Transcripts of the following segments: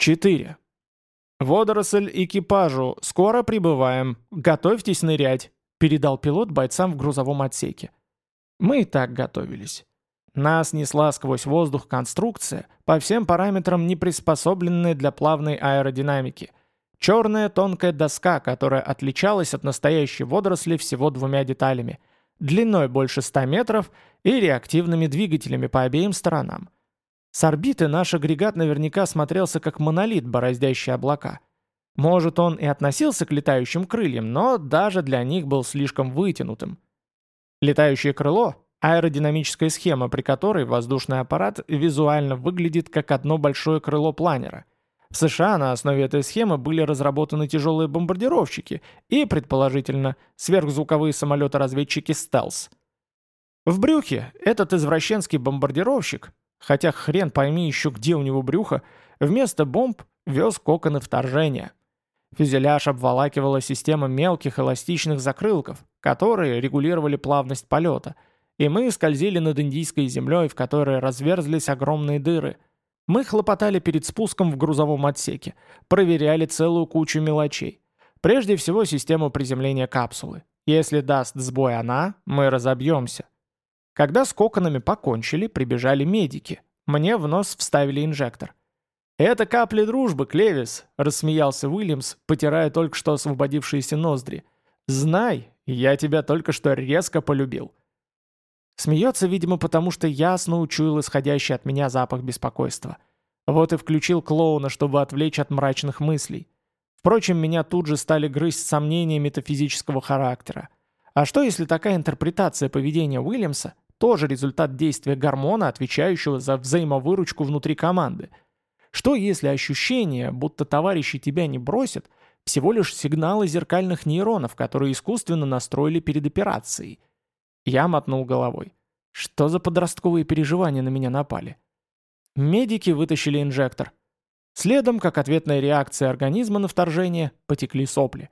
4. «Водоросль экипажу, скоро прибываем. Готовьтесь нырять», — передал пилот бойцам в грузовом отсеке. Мы и так готовились. Нас несла сквозь воздух конструкция, по всем параметрам не приспособленная для плавной аэродинамики. Черная тонкая доска, которая отличалась от настоящей водоросли всего двумя деталями. Длиной больше 100 метров и реактивными двигателями по обеим сторонам. С орбиты наш агрегат наверняка смотрелся как монолит, бороздящий облака. Может, он и относился к летающим крыльям, но даже для них был слишком вытянутым. Летающее крыло – аэродинамическая схема, при которой воздушный аппарат визуально выглядит как одно большое крыло планера. В США на основе этой схемы были разработаны тяжелые бомбардировщики и, предположительно, сверхзвуковые самолеты-разведчики «Стелс». В брюхе этот извращенский бомбардировщик, хотя хрен пойми еще где у него брюхо, вместо бомб вез коконы вторжения. Фюзеляж обволакивала система мелких эластичных закрылков, которые регулировали плавность полета, и мы скользили над Индийской землей, в которой разверзлись огромные дыры. Мы хлопотали перед спуском в грузовом отсеке, проверяли целую кучу мелочей. Прежде всего систему приземления капсулы. Если даст сбой она, мы разобьемся. Когда с коконами покончили, прибежали медики. Мне в нос вставили инжектор. «Это капли дружбы, Клевис», — рассмеялся Уильямс, потирая только что освободившиеся ноздри. «Знай, я тебя только что резко полюбил». Смеется, видимо, потому что ясно учуял исходящий от меня запах беспокойства. Вот и включил клоуна, чтобы отвлечь от мрачных мыслей. Впрочем, меня тут же стали грызть сомнения метафизического характера. А что, если такая интерпретация поведения Уильямса тоже результат действия гормона, отвечающего за взаимовыручку внутри команды – что если ощущение, будто товарищи тебя не бросят, всего лишь сигналы зеркальных нейронов, которые искусственно настроили перед операцией? Я мотнул головой. Что за подростковые переживания на меня напали? Медики вытащили инжектор. Следом, как ответная реакция организма на вторжение, потекли сопли.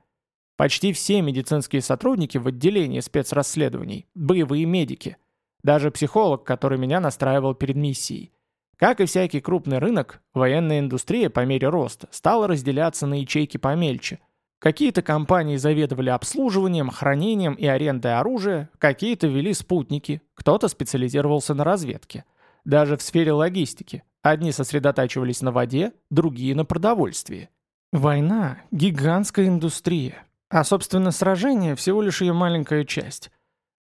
Почти все медицинские сотрудники в отделении спецрасследований – боевые медики. Даже психолог, который меня настраивал перед миссией. Как и всякий крупный рынок, военная индустрия по мере роста стала разделяться на ячейки помельче. Какие-то компании заведовали обслуживанием, хранением и арендой оружия, какие-то вели спутники, кто-то специализировался на разведке. Даже в сфере логистики. Одни сосредотачивались на воде, другие на продовольствии. Война – гигантская индустрия. А, собственно, сражение – всего лишь ее маленькая часть.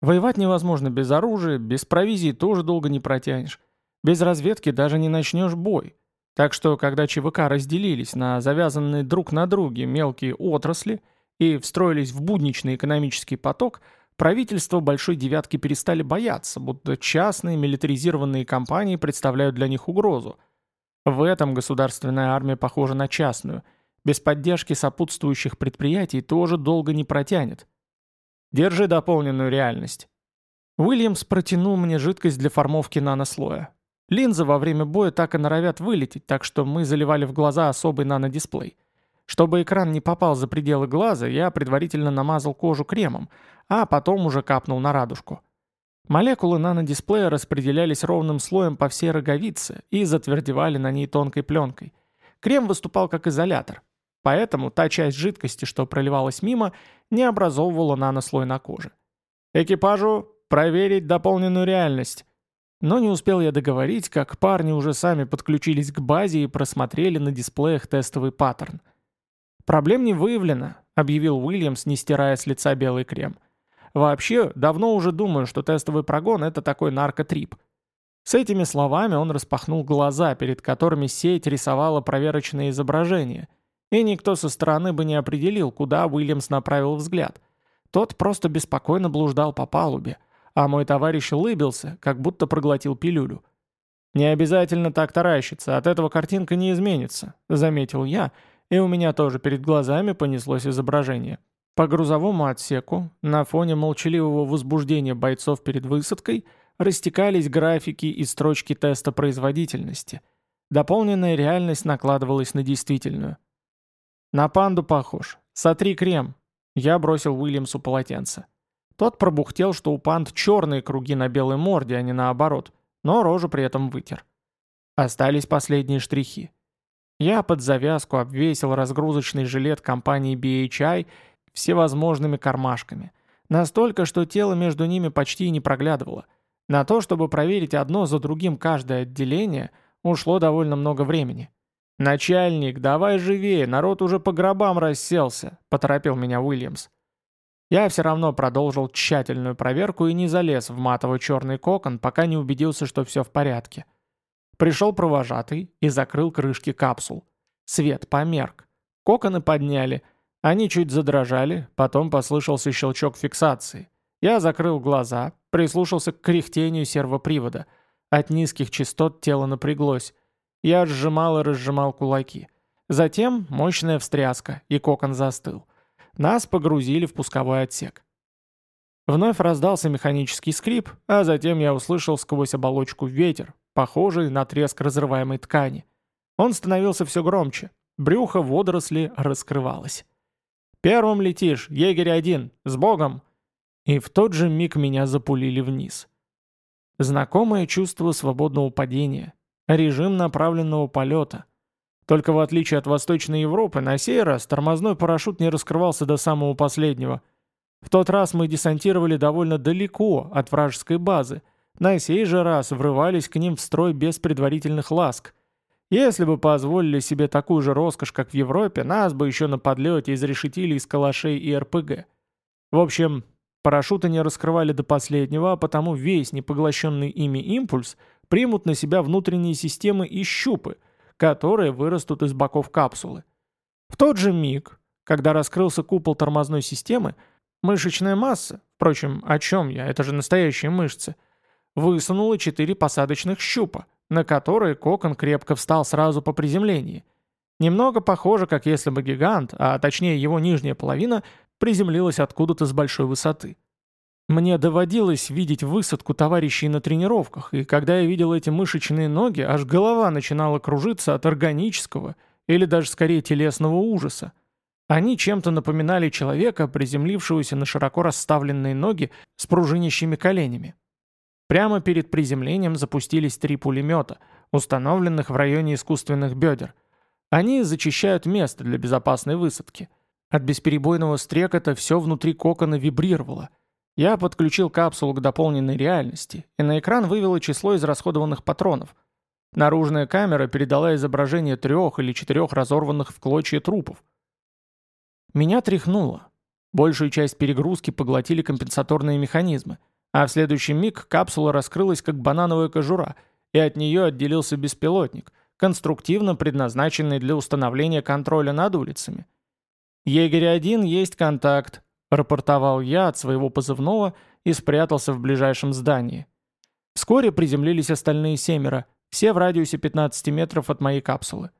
Воевать невозможно без оружия, без провизии тоже долго не протянешь. Без разведки даже не начнешь бой. Так что, когда ЧВК разделились на завязанные друг на друге мелкие отрасли и встроились в будничный экономический поток, правительство Большой Девятки перестали бояться, будто частные милитаризированные компании представляют для них угрозу. В этом государственная армия похожа на частную. Без поддержки сопутствующих предприятий тоже долго не протянет. Держи дополненную реальность. Уильямс протянул мне жидкость для формовки нанослоя. Линзы во время боя так и норовят вылететь, так что мы заливали в глаза особый нанодисплей. Чтобы экран не попал за пределы глаза, я предварительно намазал кожу кремом, а потом уже капнул на радужку. Молекулы нанодисплея распределялись ровным слоем по всей роговице и затвердевали на ней тонкой пленкой. Крем выступал как изолятор, поэтому та часть жидкости, что проливалась мимо, не образовывала нанослой на коже. «Экипажу проверить дополненную реальность», но не успел я договорить, как парни уже сами подключились к базе и просмотрели на дисплеях тестовый паттерн. «Проблем не выявлено», — объявил Уильямс, не стирая с лица белый крем. «Вообще, давно уже думаю, что тестовый прогон — это такой наркотрип». С этими словами он распахнул глаза, перед которыми сеть рисовала проверочные изображения, и никто со стороны бы не определил, куда Уильямс направил взгляд. Тот просто беспокойно блуждал по палубе — а мой товарищ улыбился, как будто проглотил пилюлю. «Не обязательно так таращиться, от этого картинка не изменится», — заметил я, и у меня тоже перед глазами понеслось изображение. По грузовому отсеку, на фоне молчаливого возбуждения бойцов перед высадкой, растекались графики и строчки теста производительности. Дополненная реальность накладывалась на действительную. «На панду похож. Сотри крем». Я бросил Уильямсу полотенце. Тот пробухтел, что у панд черные круги на белой морде, а не наоборот, но рожу при этом вытер. Остались последние штрихи. Я под завязку обвесил разгрузочный жилет компании BHI всевозможными кармашками. Настолько, что тело между ними почти не проглядывало. На то, чтобы проверить одно за другим каждое отделение, ушло довольно много времени. «Начальник, давай живее, народ уже по гробам расселся», — поторопил меня Уильямс. Я все равно продолжил тщательную проверку и не залез в матово-черный кокон, пока не убедился, что все в порядке. Пришел провожатый и закрыл крышки капсул. Свет померк. Коконы подняли. Они чуть задрожали, потом послышался щелчок фиксации. Я закрыл глаза, прислушался к кряхтению сервопривода. От низких частот тело напряглось. Я сжимал и разжимал кулаки. Затем мощная встряска, и кокон застыл. Нас погрузили в пусковой отсек. Вновь раздался механический скрип, а затем я услышал сквозь оболочку ветер, похожий на треск разрываемой ткани. Он становился все громче. Брюхо водоросли раскрывалось. «Первым летишь, егерь один, с Богом!» И в тот же миг меня запулили вниз. Знакомое чувство свободного падения, режим направленного полета. Только в отличие от Восточной Европы, на сей раз тормозной парашют не раскрывался до самого последнего. В тот раз мы десантировали довольно далеко от вражеской базы, на сей же раз врывались к ним в строй без предварительных ласк. Если бы позволили себе такую же роскошь, как в Европе, нас бы еще на подлете изрешетили из калашей и РПГ. В общем, парашюты не раскрывали до последнего, а потому весь непоглощенный ими импульс примут на себя внутренние системы и щупы, которые вырастут из боков капсулы. В тот же миг, когда раскрылся купол тормозной системы, мышечная масса, впрочем, о чем я, это же настоящие мышцы – высунуло четыре посадочных щупа, на которые кокон крепко встал сразу по приземлении. Немного похоже, как если бы гигант, а точнее его нижняя половина, приземлилась откуда-то с большой высоты. Мне доводилось видеть высадку товарищей на тренировках, и когда я видел эти мышечные ноги, аж голова начинала кружиться от органического или даже скорее телесного ужаса. Они чем-то напоминали человека, приземлившегося на широко расставленные ноги с пружинящими коленями. Прямо перед приземлением запустились три пулемета, установленных в районе искусственных бедер. Они зачищают место для безопасной высадки. От бесперебойного стрекота все внутри кокона вибрировало. Я подключил капсулу к дополненной реальности, и на экран вывело число израсходованных патронов. Наружная камера передала изображение трех или четырех разорванных в клочья трупов. Меня тряхнуло. Большую часть перегрузки поглотили компенсаторные механизмы – а в следующий миг капсула раскрылась как банановая кожура, и от нее отделился беспилотник, конструктивно предназначенный для установления контроля над улицами. «Егерь-1 есть контакт», — рапортовал я от своего позывного и спрятался в ближайшем здании. Вскоре приземлились остальные семеро, все в радиусе 15 метров от моей капсулы.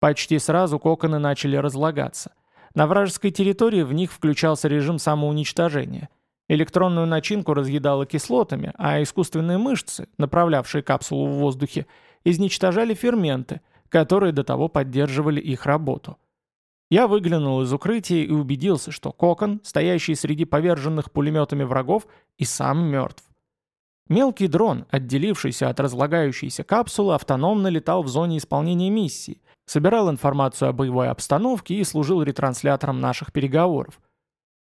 Почти сразу коконы начали разлагаться. На вражеской территории в них включался режим самоуничтожения. Электронную начинку разъедало кислотами, а искусственные мышцы, направлявшие капсулу в воздухе, изничтожали ферменты, которые до того поддерживали их работу. Я выглянул из укрытия и убедился, что кокон, стоящий среди поверженных пулеметами врагов, и сам мертв. Мелкий дрон, отделившийся от разлагающейся капсулы, автономно летал в зоне исполнения миссии, собирал информацию о боевой обстановке и служил ретранслятором наших переговоров.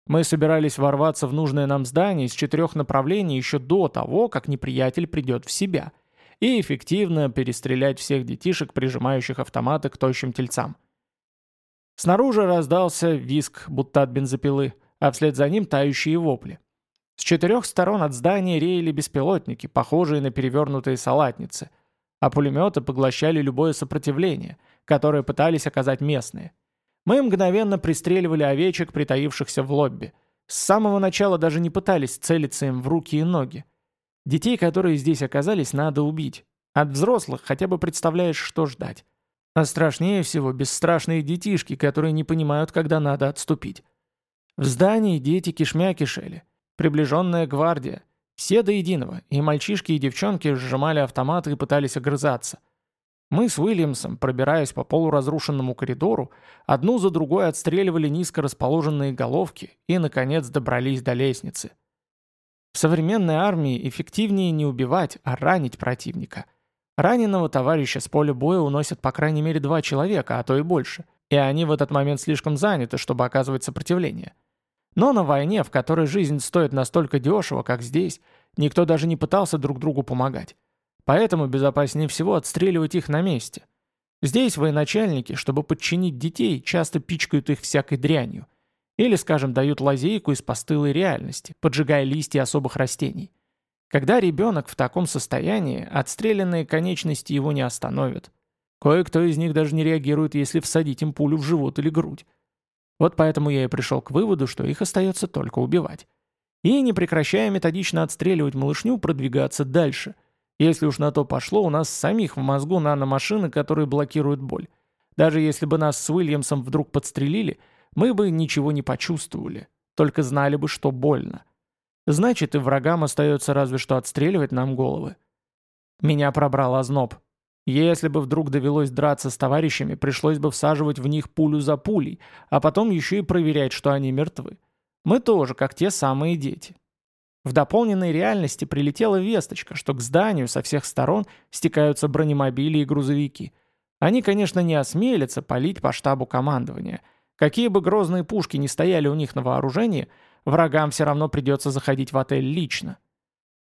Мы собирались ворваться в нужное нам здание из четырех направлений еще до того, как неприятель придет в себя, и эффективно перестрелять всех детишек, прижимающих автоматы к тощим тельцам. Снаружи раздался виск, будто от бензопилы, а вслед за ним тающие вопли. С четырех сторон от здания реяли беспилотники, похожие на перевернутые салатницы, а пулеметы поглощали любое сопротивление, которое пытались оказать местные – мы мгновенно пристреливали овечек, притаившихся в лобби. С самого начала даже не пытались целиться им в руки и ноги. Детей, которые здесь оказались, надо убить. От взрослых хотя бы представляешь, что ждать. А страшнее всего бесстрашные детишки, которые не понимают, когда надо отступить. В здании дети кишмя кишели. Приближенная гвардия. Все до единого, и мальчишки и девчонки сжимали автоматы и пытались огрызаться. Мы с Уильямсом, пробираясь по полуразрушенному коридору, одну за другой отстреливали низко расположенные головки и, наконец, добрались до лестницы. В современной армии эффективнее не убивать, а ранить противника. Раненого товарища с поля боя уносят по крайней мере два человека, а то и больше, и они в этот момент слишком заняты, чтобы оказывать сопротивление. Но на войне, в которой жизнь стоит настолько дешево, как здесь, никто даже не пытался друг другу помогать. Поэтому безопаснее всего отстреливать их на месте. Здесь военачальники, чтобы подчинить детей, часто пичкают их всякой дрянью. Или, скажем, дают лазейку из постылой реальности, поджигая листья особых растений. Когда ребенок в таком состоянии, отстрелянные конечности его не остановят. Кое-кто из них даже не реагирует, если всадить им пулю в живот или грудь. Вот поэтому я и пришел к выводу, что их остается только убивать. И, не прекращая методично отстреливать малышню, продвигаться дальше. Если уж на то пошло, у нас самих в мозгу наномашины, которые блокируют боль. Даже если бы нас с Уильямсом вдруг подстрелили, мы бы ничего не почувствовали, только знали бы, что больно. Значит, и врагам остается разве что отстреливать нам головы. Меня пробрал озноб. Если бы вдруг довелось драться с товарищами, пришлось бы всаживать в них пулю за пулей, а потом еще и проверять, что они мертвы. Мы тоже, как те самые дети. В дополненной реальности прилетела весточка, что к зданию со всех сторон стекаются бронемобили и грузовики. Они, конечно, не осмелятся палить по штабу командования. Какие бы грозные пушки ни стояли у них на вооружении – Врагам все равно придется заходить в отель лично.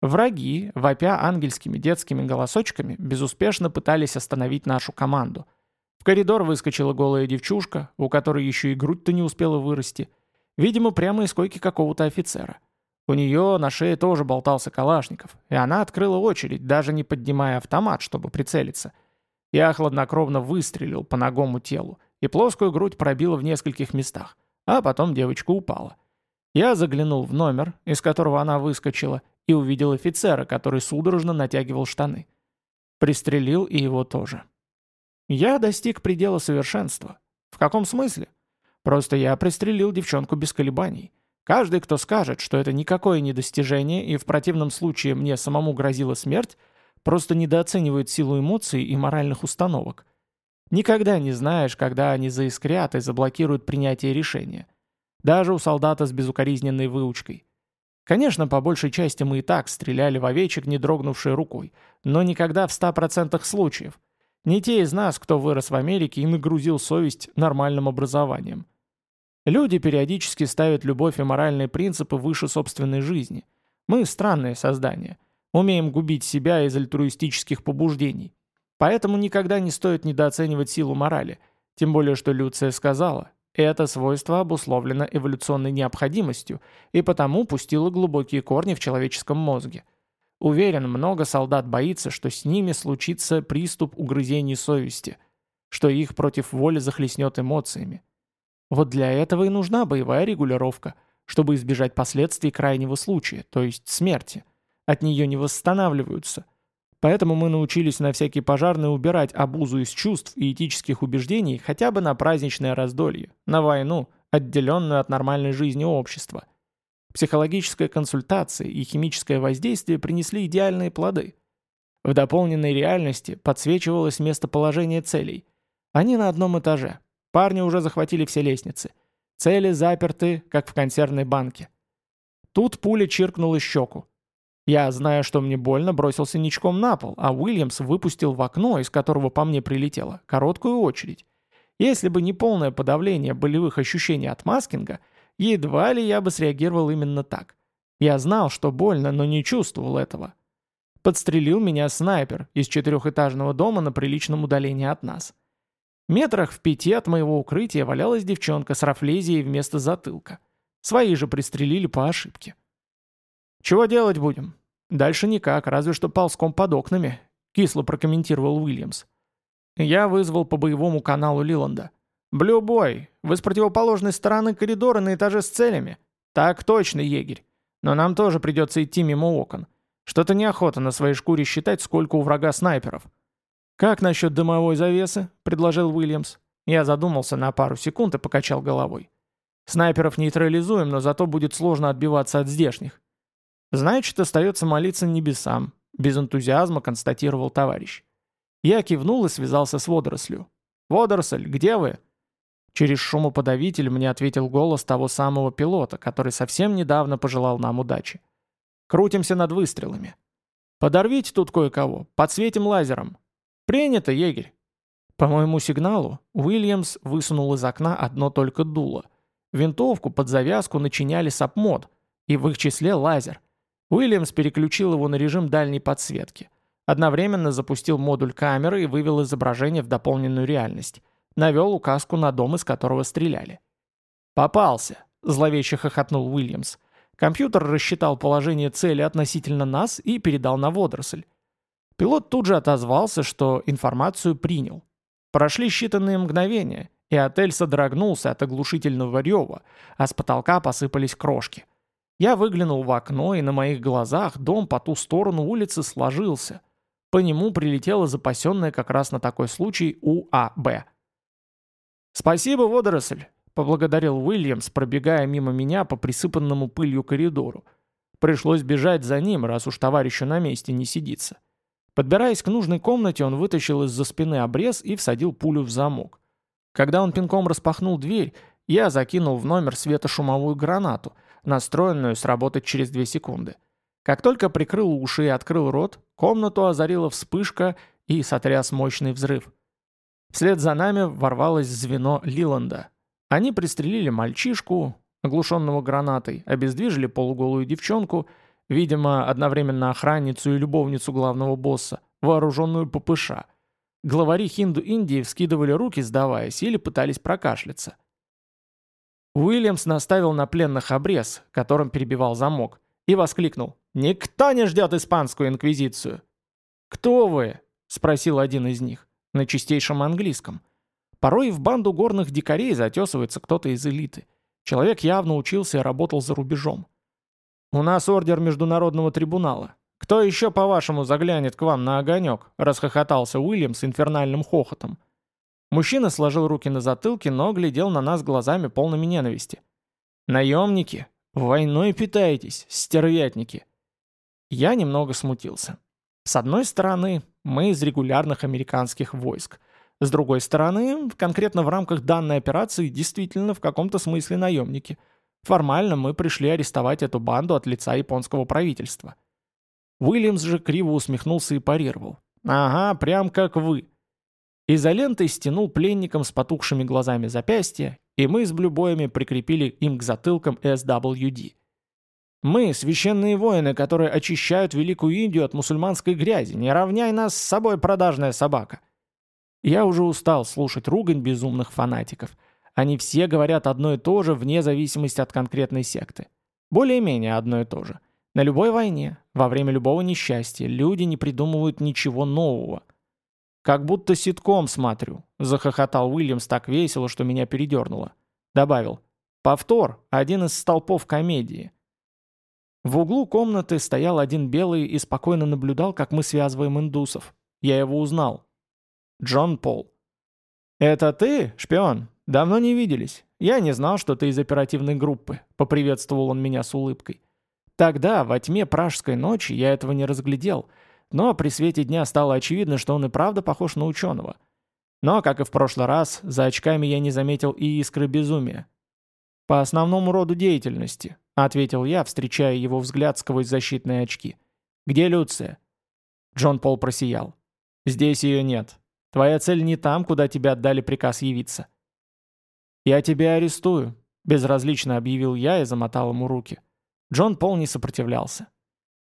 Враги, вопя ангельскими детскими голосочками, безуспешно пытались остановить нашу команду. В коридор выскочила голая девчушка, у которой еще и грудь-то не успела вырасти. Видимо, прямо из койки какого-то офицера. У нее на шее тоже болтался калашников, и она открыла очередь, даже не поднимая автомат, чтобы прицелиться. Я хладнокровно выстрелил по ногому телу, и плоскую грудь пробила в нескольких местах, а потом девочка упала. Я заглянул в номер, из которого она выскочила, и увидел офицера, который судорожно натягивал штаны. Пристрелил и его тоже. Я достиг предела совершенства. В каком смысле? Просто я пристрелил девчонку без колебаний. Каждый, кто скажет, что это никакое не достижение и в противном случае мне самому грозила смерть, просто недооценивает силу эмоций и моральных установок. Никогда не знаешь, когда они заискрят и заблокируют принятие решения. Даже у солдата с безукоризненной выучкой. Конечно, по большей части мы и так стреляли в овечек, не дрогнувшей рукой, но никогда в 100% случаев. Не те из нас, кто вырос в Америке и нагрузил совесть нормальным образованием. Люди периодически ставят любовь и моральные принципы выше собственной жизни. Мы странные создания. Умеем губить себя из альтруистических побуждений. Поэтому никогда не стоит недооценивать силу морали. Тем более, что Люция сказала, это свойство обусловлено эволюционной необходимостью и потому пустило глубокие корни в человеческом мозге. Уверен, много солдат боится, что с ними случится приступ угрызений совести, что их против воли захлестнет эмоциями. Вот для этого и нужна боевая регулировка, чтобы избежать последствий крайнего случая, то есть смерти. От нее не восстанавливаются – Поэтому мы научились на всякий пожарный убирать обузу из чувств и этических убеждений хотя бы на праздничное раздолье, на войну, отделенную от нормальной жизни общества. Психологическая консультация и химическое воздействие принесли идеальные плоды. В дополненной реальности подсвечивалось местоположение целей. Они на одном этаже. Парни уже захватили все лестницы. Цели заперты, как в консервной банке. Тут пуля чиркнула щеку. Я, зная, что мне больно, бросился ничком на пол, а Уильямс выпустил в окно, из которого по мне прилетело, короткую очередь. Если бы не полное подавление болевых ощущений от маскинга, едва ли я бы среагировал именно так. Я знал, что больно, но не чувствовал этого. Подстрелил меня снайпер из четырехэтажного дома на приличном удалении от нас. Метрах в пяти от моего укрытия валялась девчонка с рафлезией вместо затылка. Свои же пристрелили по ошибке. «Чего делать будем?» «Дальше никак, разве что ползком под окнами», — кисло прокомментировал Уильямс. Я вызвал по боевому каналу Лиланда. «Блю-бой, вы с противоположной стороны коридора на этаже с целями?» «Так точно, егерь. Но нам тоже придется идти мимо окон. Что-то неохота на своей шкуре считать, сколько у врага снайперов». «Как насчет дымовой завесы?» — предложил Уильямс. Я задумался на пару секунд и покачал головой. «Снайперов нейтрализуем, но зато будет сложно отбиваться от здешних. Значит, остается молиться небесам, без энтузиазма констатировал товарищ. Я кивнул и связался с водорослью. «Водоросль, где вы?» Через шумоподавитель мне ответил голос того самого пилота, который совсем недавно пожелал нам удачи. «Крутимся над выстрелами». «Подорвите тут кое-кого, подсветим лазером». «Принято, егерь». По моему сигналу Уильямс высунул из окна одно только дуло. Винтовку под завязку начиняли сапмод, и в их числе лазер. Уильямс переключил его на режим дальней подсветки. Одновременно запустил модуль камеры и вывел изображение в дополненную реальность. Навел указку на дом, из которого стреляли. «Попался», — зловеще хохотнул Уильямс. Компьютер рассчитал положение цели относительно нас и передал на водоросль. Пилот тут же отозвался, что информацию принял. Прошли считанные мгновения, и отель содрогнулся от оглушительного рева, а с потолка посыпались крошки. Я выглянул в окно, и на моих глазах дом по ту сторону улицы сложился. По нему прилетела запасенная как раз на такой случай УАБ. «Спасибо, водоросль!» Поблагодарил Уильямс, пробегая мимо меня по присыпанному пылью коридору. Пришлось бежать за ним, раз уж товарищу на месте не сидится. Подбираясь к нужной комнате, он вытащил из-за спины обрез и всадил пулю в замок. Когда он пинком распахнул дверь, я закинул в номер светошумовую гранату, настроенную сработать через две секунды. Как только прикрыл уши и открыл рот, комнату озарила вспышка и сотряс мощный взрыв. Вслед за нами ворвалось звено Лиланда, они пристрелили мальчишку, оглушенного гранатой, обездвижили полуголую девчонку, видимо, одновременно охранницу и любовницу главного босса, вооруженную ППШ. Главари хинду-Индии вскидывали руки, сдаваясь, или пытались прокашляться. Уильямс наставил на пленных обрез, которым перебивал замок, и воскликнул «Никто не ждет испанскую инквизицию!» «Кто вы?» — спросил один из них, на чистейшем английском. Порой в банду горных дикарей затесывается кто-то из элиты. Человек явно учился и работал за рубежом. «У нас ордер международного трибунала. Кто еще, по-вашему, заглянет к вам на огонек?» – расхохотался Уильям с инфернальным хохотом. Мужчина сложил руки на затылке, но глядел на нас глазами полными ненависти. «Наемники? Войной питаетесь, стервятники!» Я немного смутился. С одной стороны, мы из регулярных американских войск – с другой стороны, конкретно в рамках данной операции действительно в каком-то смысле наемники. Формально мы пришли арестовать эту банду от лица японского правительства. Уильямс же криво усмехнулся и парировал. «Ага, прям как вы». Изолентой стянул пленникам с потухшими глазами запястья, и мы с блюбоями прикрепили им к затылкам SWD. Мы — священные воины, которые очищают Великую Индию от мусульманской грязи. Не равняй нас с собой, продажная собака. Я уже устал слушать ругань безумных фанатиков. Они все говорят одно и то же вне зависимости от конкретной секты. Более-менее одно и то же. На любой войне, во время любого несчастья, люди не придумывают ничего нового. «Как будто ситком смотрю», — захохотал Уильямс так весело, что меня передернуло. Добавил. «Повтор, один из столпов комедии». В углу комнаты стоял один белый и спокойно наблюдал, как мы связываем индусов. Я его узнал. Джон Пол. «Это ты, шпион? Давно не виделись. Я не знал, что ты из оперативной группы», — поприветствовал он меня с улыбкой. Тогда, во тьме пражской ночи, я этого не разглядел, но при свете дня стало очевидно, что он и правда похож на ученого. Но, как и в прошлый раз, за очками я не заметил и искры безумия. «По основному роду деятельности», — ответил я, встречая его взгляд сквозь защитные очки. «Где Люция?» Джон Пол просиял. «Здесь ее нет. Твоя цель не там, куда тебе отдали приказ явиться». «Я тебя арестую», — безразлично объявил я и замотал ему руки. Джон Пол не сопротивлялся.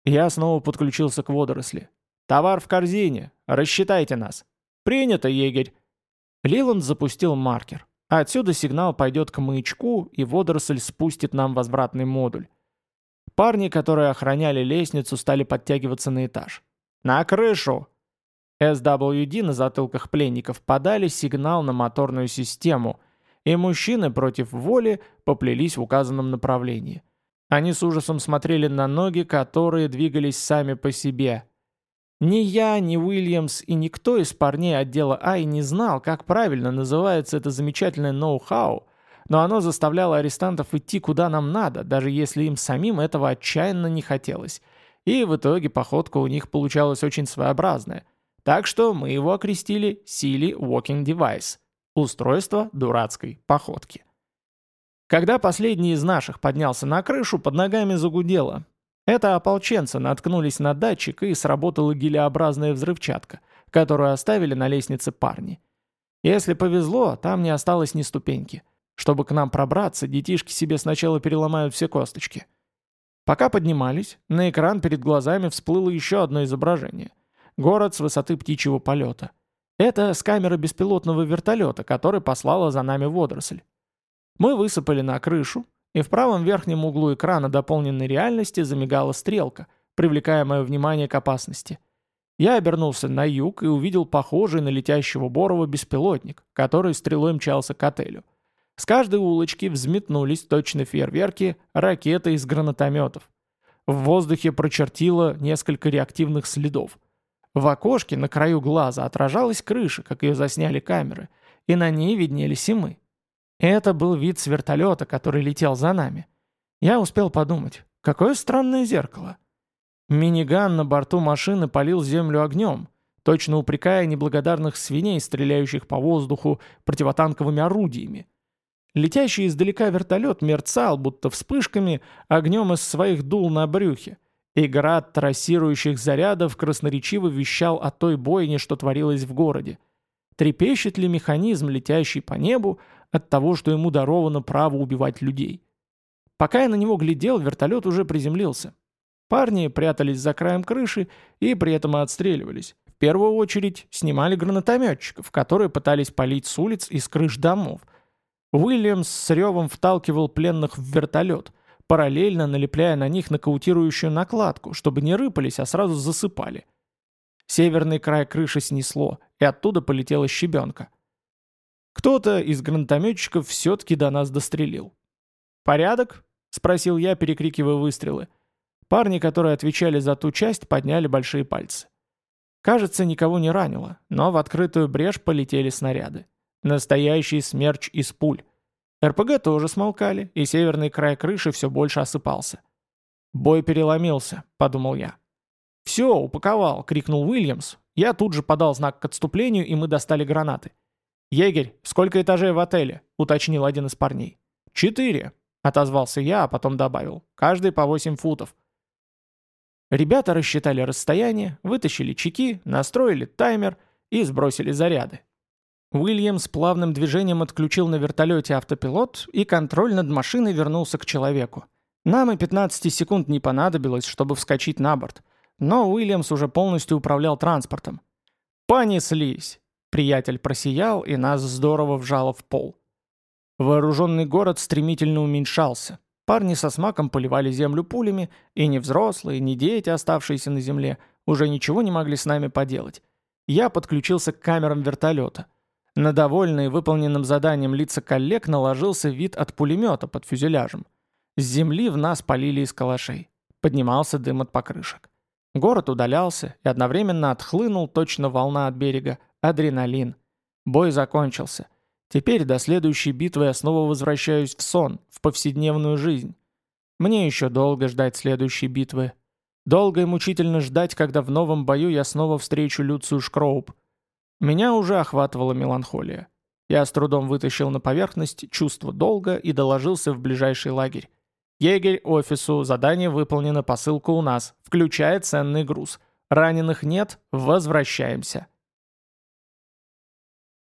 Я снова подключился к водоросли. «Товар в корзине! Рассчитайте нас!» «Принято, егерь!» Лиланд запустил маркер. Отсюда сигнал пойдет к маячку, и водоросль спустит нам возвратный модуль. Парни, которые охраняли лестницу, стали подтягиваться на этаж. «На крышу!» SWD на затылках пленников подали сигнал на моторную систему, и мужчины против воли поплелись в указанном направлении. Они с ужасом смотрели на ноги, которые двигались сами по себе. Ни я, ни Уильямс и никто из парней отдела Ай не знал, как правильно называется это замечательное ноу-хау, но оно заставляло арестантов идти куда нам надо, даже если им самим этого отчаянно не хотелось. И в итоге походка у них получалась очень своеобразная – так что мы его окрестили Silly Walking Device – устройство дурацкой походки. Когда последний из наших поднялся на крышу, под ногами загудело. Это ополченцы наткнулись на датчик и сработала гелеобразная взрывчатка, которую оставили на лестнице парни. Если повезло, там не осталось ни ступеньки. Чтобы к нам пробраться, детишки себе сначала переломают все косточки. Пока поднимались, на экран перед глазами всплыло еще одно изображение. Город с высоты птичьего полета. Это с камеры беспилотного вертолета, который послала за нами водоросль. Мы высыпали на крышу, и в правом верхнем углу экрана дополненной реальности замигала стрелка, привлекая мое внимание к опасности. Я обернулся на юг и увидел похожий на летящего Борова беспилотник, который стрелой мчался к отелю. С каждой улочки взметнулись точно фейерверки, ракеты из гранатометов. В воздухе прочертило несколько реактивных следов. В окошке на краю глаза отражалась крыша, как ее засняли камеры, и на ней виднелись и мы. Это был вид с вертолета, который летел за нами. Я успел подумать, какое странное зеркало. Миниган на борту машины полил землю огнем, точно упрекая неблагодарных свиней, стреляющих по воздуху противотанковыми орудиями. Летящий издалека вертолет мерцал, будто вспышками, огнем из своих дул на брюхе. И град трассирующих зарядов красноречиво вещал о той бойне, что творилось в городе. Трепещет ли механизм, летящий по небу, от того, что ему даровано право убивать людей? Пока я на него глядел, вертолет уже приземлился. Парни прятались за краем крыши и при этом отстреливались. В первую очередь снимали гранатометчиков, которые пытались палить с улиц и с крыш домов – Уильямс с ревом вталкивал пленных в вертолет, параллельно налепляя на них нокаутирующую накладку, чтобы не рыпались, а сразу засыпали. Северный край крыши снесло, и оттуда полетела щебенка. Кто-то из гранатометчиков все-таки до нас дострелил. «Порядок?» — спросил я, перекрикивая выстрелы. Парни, которые отвечали за ту часть, подняли большие пальцы. Кажется, никого не ранило, но в открытую брешь полетели снаряды. Настоящий смерч из пуль. РПГ тоже смолкали, и северный край крыши все больше осыпался. «Бой переломился», — подумал я. «Все, упаковал», — крикнул Уильямс. Я тут же подал знак к отступлению, и мы достали гранаты. «Егерь, сколько этажей в отеле?» — уточнил один из парней. «Четыре», — отозвался я, а потом добавил. «Каждый по восемь футов». Ребята рассчитали расстояние, вытащили чеки, настроили таймер и сбросили заряды. Уильямс плавным движением отключил на вертолете автопилот, и контроль над машиной вернулся к человеку. Нам и 15 секунд не понадобилось, чтобы вскочить на борт. Но Уильямс уже полностью управлял транспортом. «Понеслись!» Приятель просиял, и нас здорово вжало в пол. Вооруженный город стремительно уменьшался. Парни со смаком поливали землю пулями, и ни взрослые, ни дети, оставшиеся на земле, уже ничего не могли с нами поделать. Я подключился к камерам вертолета. На довольные выполненным заданием лица коллег наложился вид от пулемета под фюзеляжем. С земли в нас полили из калашей. Поднимался дым от покрышек. Город удалялся и одновременно отхлынул точно волна от берега. Адреналин. Бой закончился. Теперь до следующей битвы я снова возвращаюсь в сон, в повседневную жизнь. Мне еще долго ждать следующей битвы. Долго и мучительно ждать, когда в новом бою я снова встречу Люцию Шкроуп. Меня уже охватывала меланхолия. Я с трудом вытащил на поверхность чувство долга и доложился в ближайший лагерь. «Егерь офису, задание выполнено, посылка у нас, включая ценный груз. Раненых нет, возвращаемся».